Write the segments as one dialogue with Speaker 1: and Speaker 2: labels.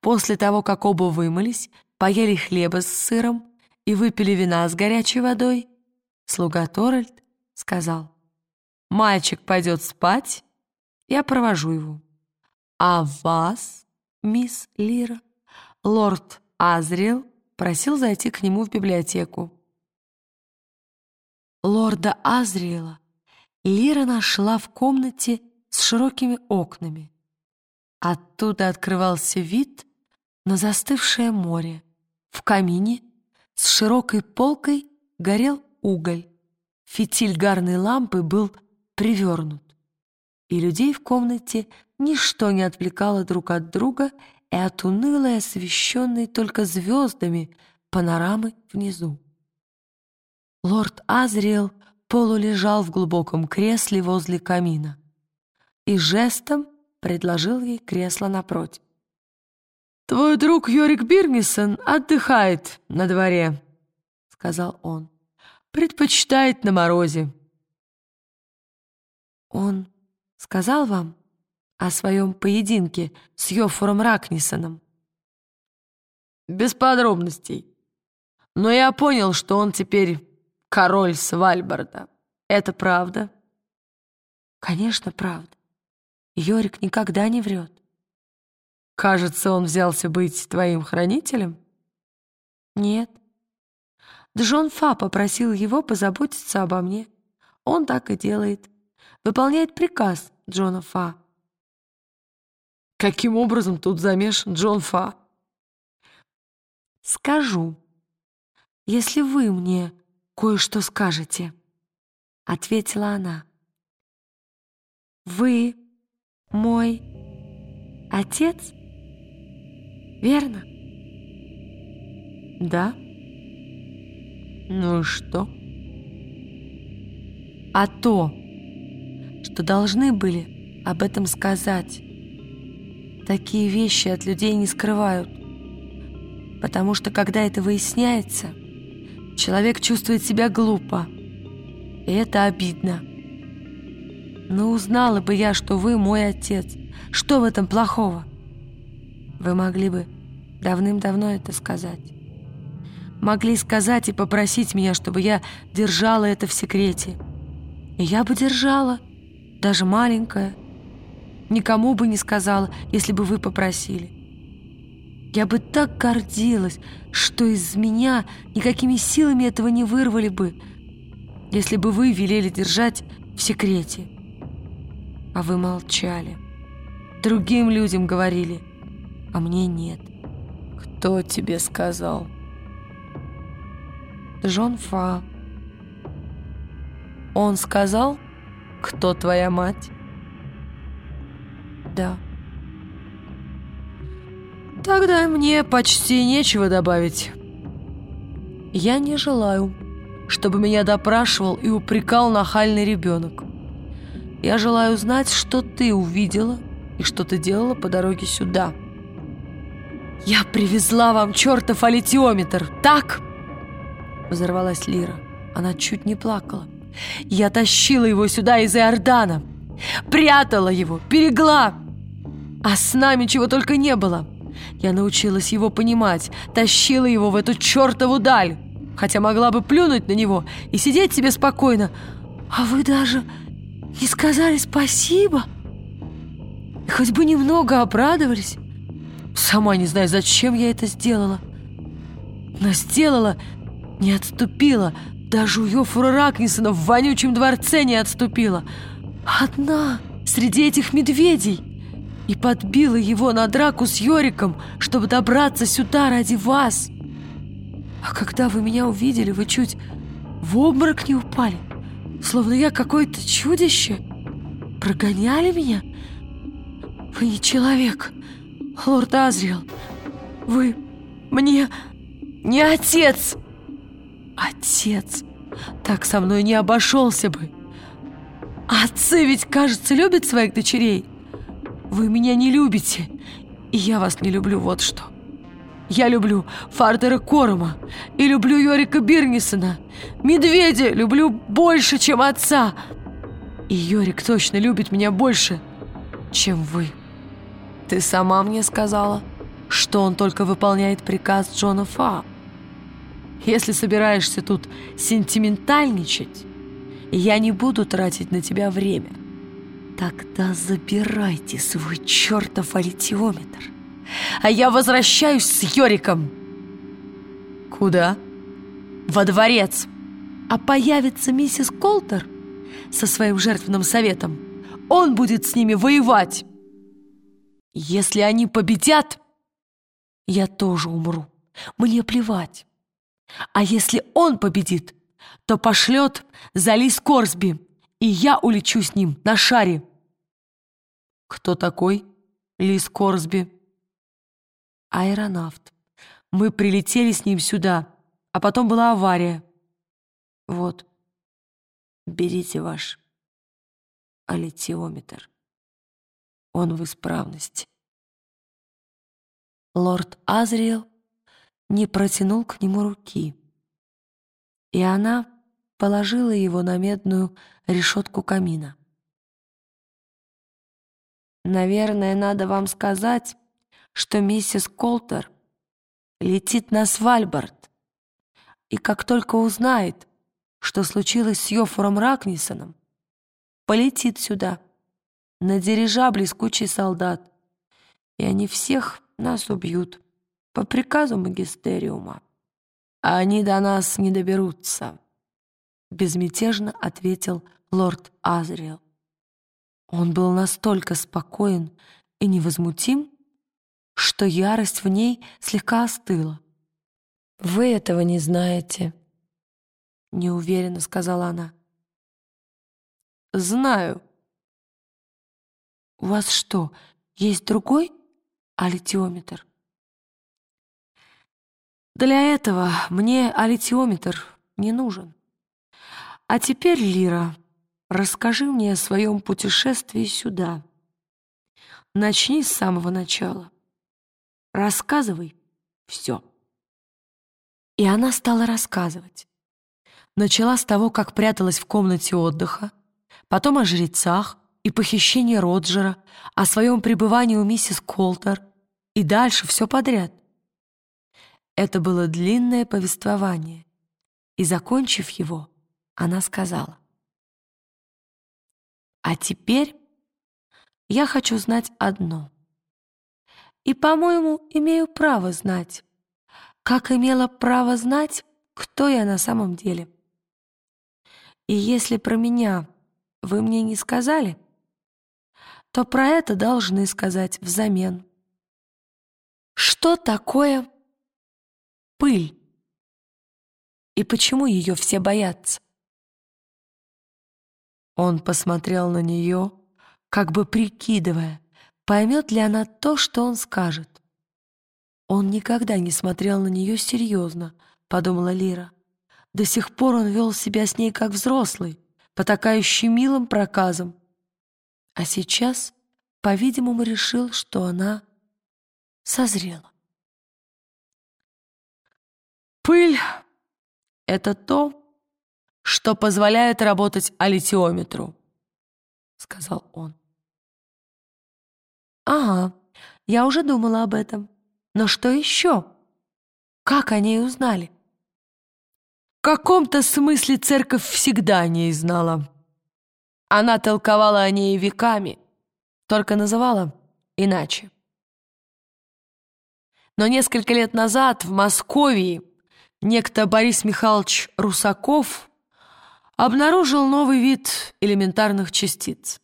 Speaker 1: После того, как оба вымылись, поели хлеба с сыром и выпили вина с горячей водой, слуга Торальд сказал, «Мальчик пойдет спать, я провожу его. А вас, мисс Лира, лорд Азриэл просил зайти к нему в библиотеку». Лорда Азриэла Лира нашла в комнате с широкими окнами. Оттуда открывался вид на застывшее море. В камине с широкой полкой горел уголь. Фитиль гарной лампы был привернут. И людей в комнате ничто не отвлекало друг от друга и от унылой, освещенной только звездами панорамы внизу. Лорд Азриэл полулежал в глубоком кресле возле камина и жестом предложил ей кресло напротив. «Твой друг Йорик Бирнисон отдыхает на дворе», — сказал он. «Предпочитает на морозе». «Он сказал вам о своем поединке с Йофором Ракнисоном?» «Без подробностей. Но я понял, что он теперь король Свальбарда. Это правда?» «Конечно, правда. Йорик никогда не врет. Кажется, он взялся быть твоим хранителем? Нет. Джон Фа попросил его позаботиться обо мне. Он так и делает. Выполняет приказ Джона Фа. Каким образом тут замешан Джон Фа? Скажу, если вы мне кое-что скажете, ответила она. Вы мой отец? Верно? Да. Ну и что? А то, что должны были об этом сказать. Такие вещи от людей не скрывают. Потому что, когда это выясняется, человек чувствует себя глупо. И это обидно. Но узнала бы я, что вы мой отец. Что в этом плохого? Вы могли бы давным-давно это сказать. Могли сказать и попросить меня, чтобы я держала это в секрете. И я бы держала, даже маленькая. Никому бы не сказала, если бы вы попросили. Я бы так гордилась, что из меня никакими силами этого не вырвали бы, если бы вы велели держать в секрете. А вы молчали. Другим людям говорили – а мне нет. Кто тебе сказал? Джон Фа. Он сказал, кто твоя мать? Да. Тогда мне почти нечего добавить. Я не желаю, чтобы меня допрашивал и упрекал нахальный ребенок. Я желаю знать, что ты увидела и что ты делала по дороге сюда. «Я привезла вам чертов аллитиометр, так?» Взорвалась Лира. Она чуть не плакала. «Я тащила его сюда из Иордана, прятала его, берегла, а с нами чего только не было. Я научилась его понимать, тащила его в эту чертову даль, хотя могла бы плюнуть на него и сидеть себе спокойно. А вы даже не сказали спасибо? Хоть бы немного обрадовались». Сама не знаю, зачем я это сделала. Но сделала, не отступила. Даже у Йофура Ракнисона в вонючем дворце не отступила. Одна среди этих медведей. И подбила его на драку с Йориком, чтобы добраться сюда ради вас. А когда вы меня увидели, вы чуть в обморок не упали. Словно я какое-то чудище. Прогоняли меня? Вы не человек. Лорд Азриэл, вы мне не отец. Отец так со мной не обошелся бы. Отцы ведь, кажется, любят своих дочерей. Вы меня не любите, и я вас не люблю, вот что. Я люблю Фардера Корома и люблю Йорика Бирнисона. Медведя люблю больше, чем отца. И Йорик точно любит меня больше, чем вы. Ты сама мне сказала, что он только выполняет приказ Джона Фа. Если собираешься тут сентиментальничать, я не буду тратить на тебя время. Тогда забирайте свой чертов аллитиометр, а я возвращаюсь с Йориком. Куда? Во дворец. А появится миссис Колтер со своим жертвенным советом. Он будет с ними воевать. Если они победят, я тоже умру. Мне плевать. А если он победит, то пошлет за Лис Корсби, и я улечу с ним на шаре. Кто такой Лис Корсби? Аэронавт. Мы прилетели с ним сюда, а потом была авария. Вот, берите ваш аллитиометр. Он в исправности. Лорд Азриэл не протянул к нему руки, и она положила его на медную решетку камина. «Наверное, надо вам сказать, что миссис Колтер летит на Свальбард, и как только узнает, что случилось с Йофором Ракнисоном, полетит сюда, на дирижабле с кучей солдат, и они всех нас убьют по приказу магистериума. А они до нас не доберутся, безмятежно ответил лорд Азриэл. Он был настолько спокоен и невозмутим, что ярость в ней слегка остыла. «Вы этого не знаете», — неуверенно сказала она. «Знаю». «У вас что, есть другой аллитиометр?» «Для этого мне аллитиометр не нужен. А теперь, Лира, расскажи мне о своем путешествии сюда. Начни с самого начала. Рассказывай все». И она стала рассказывать. Начала с того, как пряталась в комнате отдыха, потом о жрецах и похищении Роджера, о своем пребывании у миссис Колтер и дальше все подряд. Это было длинное повествование, и, закончив его, она сказала, «А теперь я хочу знать одно, и, по-моему, имею право знать, как имела право знать, кто я на самом деле». И если про меня вы мне не сказали, то про это должны сказать взамен. Что такое пыль? И почему ее все боятся? Он посмотрел на нее, как бы прикидывая, поймет ли она то, что он скажет. Он никогда не смотрел на нее серьезно, подумала Лира. До сих пор он вел себя с ней как взрослый, потакающий милым проказом. А сейчас, по-видимому, решил, что она созрела. Пыль — это то, что позволяет работать аллитиометру, — сказал он. Ага, я уже думала об этом. Но что еще? Как о ней узнали? В каком-то смысле церковь всегда не знала. Она толковала о ней веками, только называла иначе. Но несколько лет назад в Москве некто Борис Михайлович Русаков обнаружил новый вид элементарных частиц.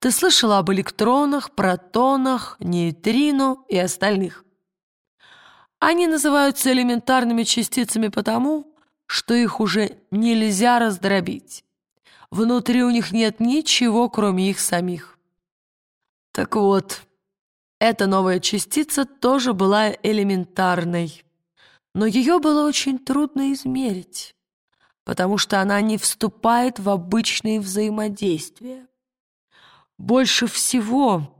Speaker 1: Ты слышала об электронах, протонах, нейтрино и остальных. Они называются элементарными частицами потому, что их уже нельзя раздробить. Внутри у них нет ничего, кроме их самих. Так вот, эта новая частица тоже была элементарной, но ее было очень трудно измерить, потому что она не вступает в обычные взаимодействия. Больше всего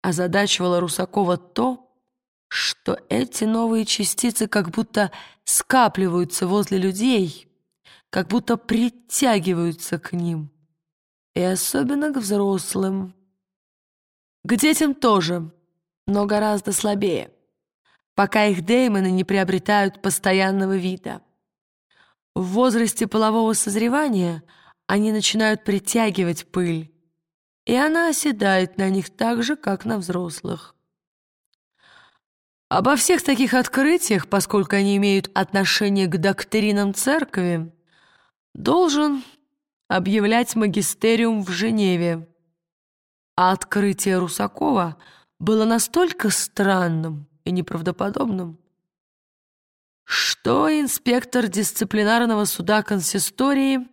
Speaker 1: озадачивало Русакова то, что эти новые частицы как будто скапливаются возле людей, как будто притягиваются к ним, и особенно к взрослым. К детям тоже, но гораздо слабее, пока их деймоны не приобретают постоянного вида. В возрасте полового созревания они начинают притягивать пыль, и она оседает на них так же, как на взрослых. Обо всех таких открытиях, поскольку они имеют отношение к доктринам церкви, должен объявлять магистериум в Женеве. А открытие Русакова было настолько странным и неправдоподобным, что инспектор дисциплинарного суда консистории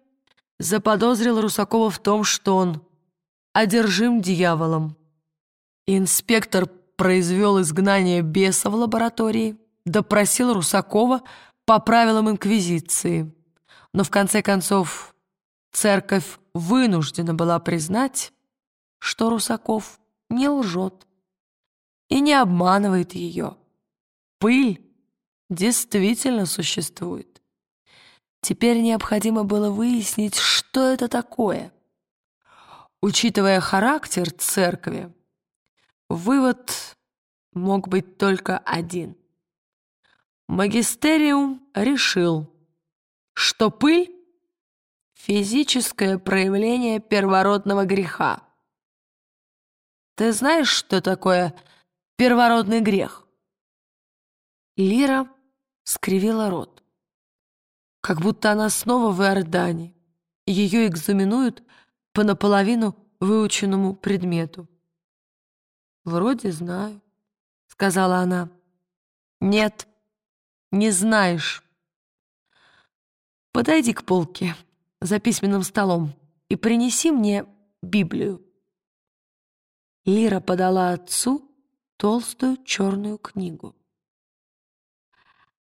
Speaker 1: заподозрил Русакова в том, что он одержим дьяволом. Инспектор произвел изгнание беса в лаборатории, допросил Русакова по правилам Инквизиции. Но в конце концов церковь вынуждена была признать, что Русаков не лжет и не обманывает ее. Пыль действительно существует. Теперь необходимо было выяснить, что это такое. Учитывая характер церкви, Вывод мог быть только один. Магистериум решил, что пыль — физическое проявление первородного греха. Ты знаешь, что такое первородный грех? Лира скривила рот, как будто она снова в Иордане. Ее экзаменуют по наполовину выученному предмету. «Вроде знаю», — сказала она. «Нет, не знаешь. Подойди к полке за письменным столом и принеси мне Библию». Лира подала отцу толстую черную книгу.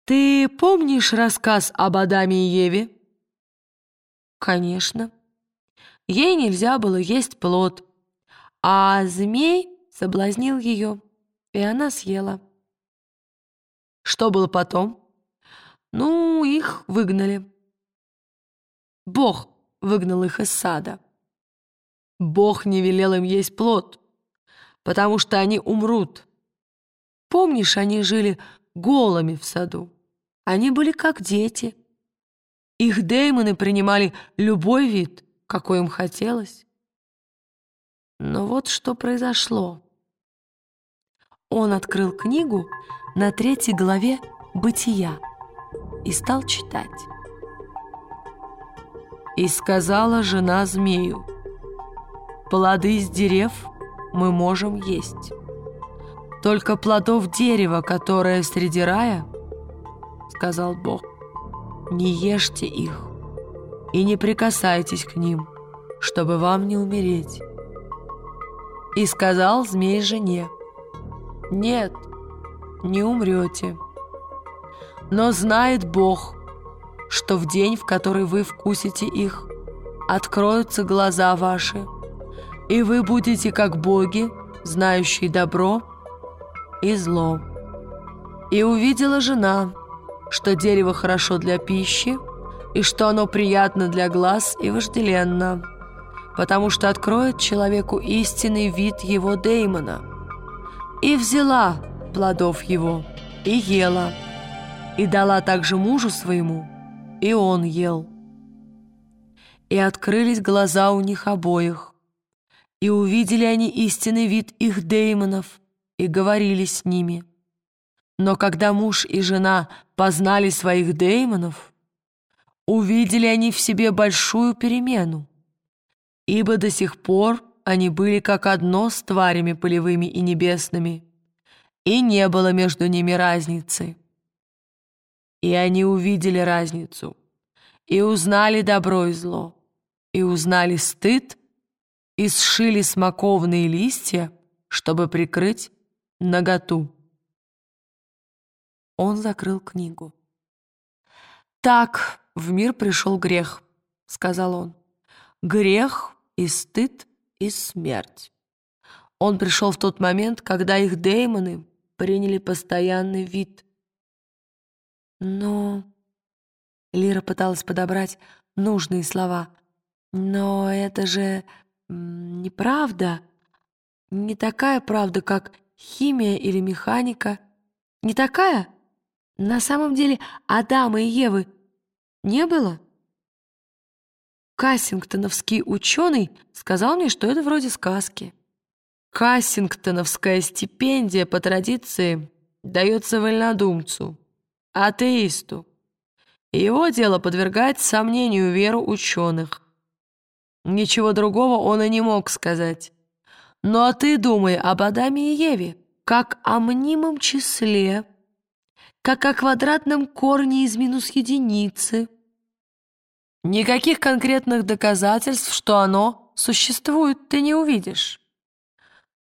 Speaker 1: «Ты помнишь рассказ об Адаме и Еве?» «Конечно. Ей нельзя было есть плод, а змей соблазнил ее, и она съела. Что было потом? Ну, их выгнали. Бог выгнал их из сада. Бог не велел им есть плод, потому что они умрут. Помнишь, они жили голыми в саду? Они были как дети. Их деймоны принимали любой вид, какой им хотелось. Но вот что произошло. Он открыл книгу на третьей главе «Бытия» и стал читать. «И сказала жена змею, плоды из дерев мы можем есть, только плодов дерева, которое среди рая, — сказал Бог, — не ешьте их и не прикасайтесь к ним, чтобы вам не умереть. И сказал змей жене, — нет, не умрете. Но знает Бог, что в день, в который вы вкусите их, откроются глаза ваши, и вы будете как боги, знающие добро и зло. И увидела жена, что дерево хорошо для пищи, и что оно приятно для глаз и вожделенно, потому что откроет человеку истинный вид его Деймона – и взяла плодов его, и ела, и дала также мужу своему, и он ел. И открылись глаза у них обоих, и увидели они истинный вид их деймонов, и говорили с ними. Но когда муж и жена познали своих деймонов, увидели они в себе большую перемену, ибо до сих пор они были как одно с тварями полевыми и небесными, и не было между ними разницы. И они увидели разницу, и узнали добро и зло, и узнали стыд, и сшили смоковные листья, чтобы прикрыть наготу. Он закрыл книгу. «Так в мир пришел грех», — сказал он. «Грех и стыд и смерть. Он пришел в тот момент, когда их деймоны приняли постоянный вид. Но... Лира пыталась подобрать нужные слова. Но это же неправда. Не такая правда, как химия или механика. Не такая? На самом деле Адама и Евы не было? Кассингтоновский ученый сказал мне, что это вроде сказки. Кассингтоновская стипендия по традиции дается вольнодумцу, атеисту. Его дело подвергать сомнению веру ученых. Ничего другого он и не мог сказать. Ну а ты думай об Адаме и Еве, как о мнимом числе, как о квадратном корне из минус единицы. Никаких конкретных доказательств, что оно существует, ты не увидишь.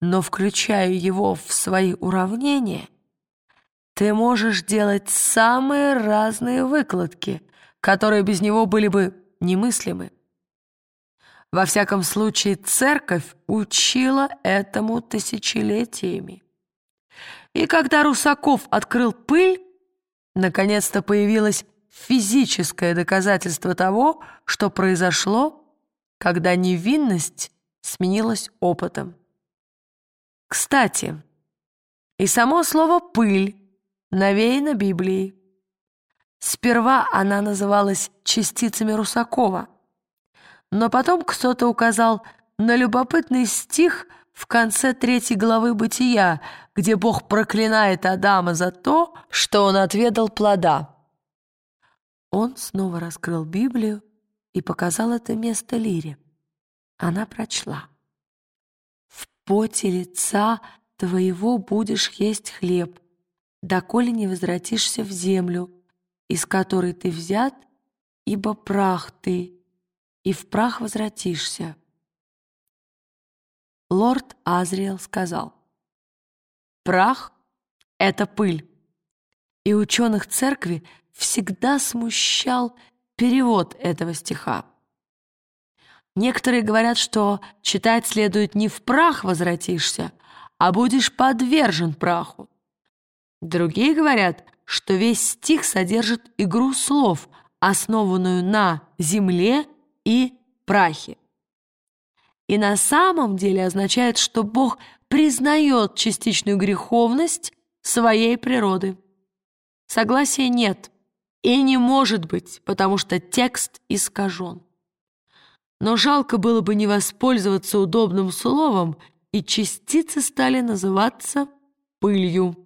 Speaker 1: Но включая его в свои уравнения, ты можешь делать самые разные выкладки, которые без него были бы немыслимы. Во всяком случае, церковь учила этому тысячелетиями. И когда Русаков открыл пыль, наконец-то появилось физическое доказательство того, что произошло, когда невинность сменилась опытом. Кстати, и само слово «пыль» навеяно Библией. Сперва она называлась частицами Русакова, но потом кто-то указал на любопытный стих в конце третьей главы «Бытия», где Бог проклинает Адама за то, что он отведал плода. Он снова раскрыл Библию и показал это место Лире. Она прочла. «В поте лица твоего будешь есть хлеб, доколе не возвратишься в землю, из которой ты взят, ибо прах ты, и в прах возвратишься». Лорд Азриэл сказал, «Прах — это пыль, и ученых церкви всегда смущал перевод этого стиха. Некоторые говорят, что читать следует не «в прах возвратишься», а будешь подвержен праху. Другие говорят, что весь стих содержит игру слов, основанную на земле и прахе. И на самом деле означает, что Бог признает частичную греховность своей природы. Согласия нет и не может быть, потому что текст искажен. Но жалко было бы не воспользоваться удобным словом, и частицы стали называться пылью.